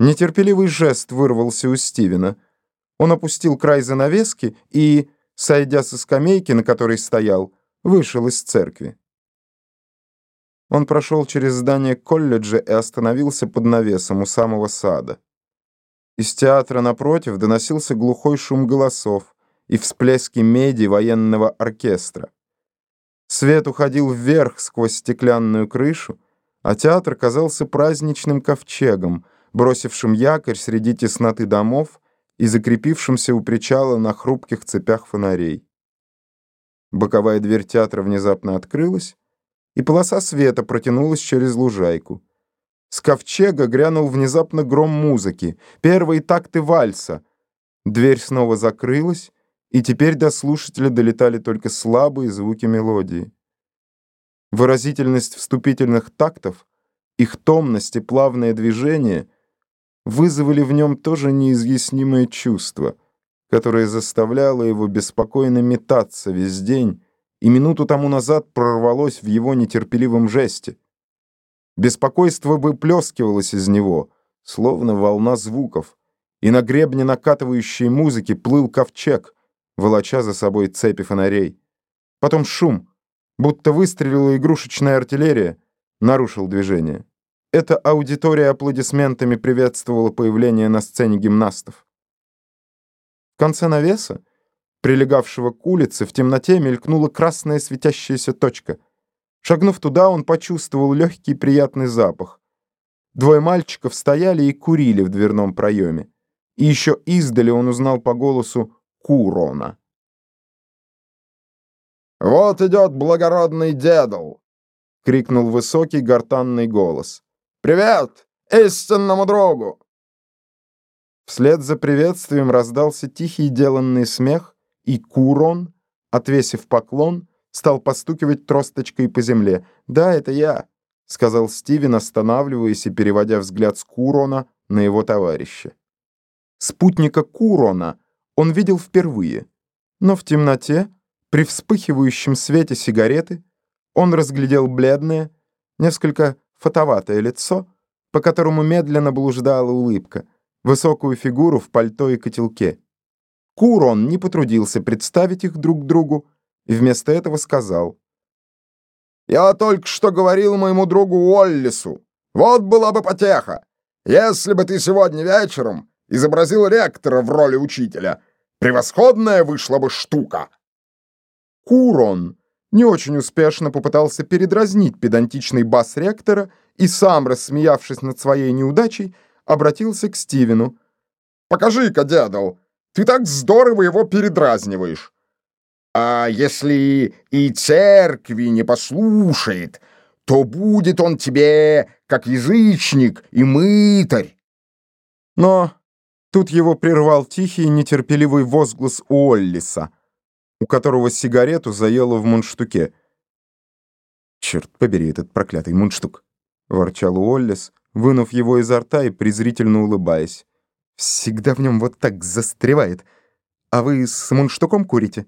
Нетерпеливый жест вырвался у Стивена. Он опустил край занавески и, сойдя со скамейки, на которой стоял, вышел из церкви. Он прошел через здание колледжа и остановился под навесом у самого сада. Из театра напротив доносился глухой шум голосов и всплески меди военного оркестра. Свет уходил вверх сквозь стеклянную крышу, а театр казался праздничным ковчегом, бросившим якорь среди тесноты домов и закрепившимся у причала на хрупких цепях фонарей. Боковая дверь театра внезапно открылась, и полоса света протянулась через лужайку. С ковчега грянул внезапно гром музыки, первые такты вальса. Дверь снова закрылась, и теперь до слушателя долетали только слабые звуки мелодии. Выразительность вступительных тактов, их томность и плавное движение вызвали в нем тоже неизъяснимое чувство, которое заставляло его беспокойно метаться весь день и минуту тому назад прорвалось в его нетерпеливом жесте. Беспокойство выплескивалось из него, словно волна звуков, и на гребне накатывающей музыки плыл ковчег, волоча за собой цепи фонарей. Потом шум, будто выстрелила игрушечная артиллерия, нарушил движение. Эта аудитория аплодисментами приветствовала появление на сцене гимнастов. В конце навеса, прилегавшего к улице, в темноте мелькнула красная светящаяся точка. Шагнув туда, он почувствовал легкий приятный запах. Двое мальчиков стояли и курили в дверном проеме. И еще издали он узнал по голосу Курона. «Вот идет благородный дедал!» — крикнул высокий гортанный голос. «Привет истинному другу!» Вслед за приветствием раздался тихий деланный смех, и Курон, отвесив поклон, стал постукивать тросточкой по земле. «Да, это я», — сказал Стивен, останавливаясь и переводя взгляд с Курона на его товарища. Спутника Курона он видел впервые, но в темноте при вспыхивающем свете сигареты он разглядел бледное, несколько фотоватое лицо, по которому медленно блуждала улыбка, высокую фигуру в пальто и котелке. Курон не потрудился представить их друг другу и вместо этого сказал. «Я только что говорил моему другу Уоллису. Вот была бы потеха, если бы ты сегодня вечером изобразил ректора в роли учителя. Превосходная вышла бы штука!» Курон не очень успешно попытался передразнить педантичный бас ректора и сам, рассмеявшись над своей неудачей, обратился к Стивену. «Покажи-ка, дядал, ты так здорово его передразниваешь. А если и церкви не послушает, то будет он тебе как язычник и мытарь». Но тут его прервал тихий нетерпеливый возглас Уоллиса — у которого сигарету заело в мундштуке. «Черт побери этот проклятый мундштук!» — ворчал Уоллес, вынув его изо рта и презрительно улыбаясь. «Всегда в нем вот так застревает. А вы с мундштуком курите?»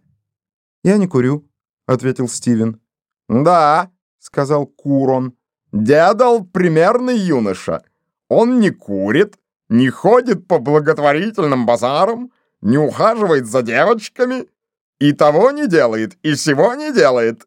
«Я не курю», — ответил Стивен. «Да», — сказал Курон, — «дедал примерный юноша. Он не курит, не ходит по благотворительным базарам, не ухаживает за девочками, и того не делает, и всего не делает.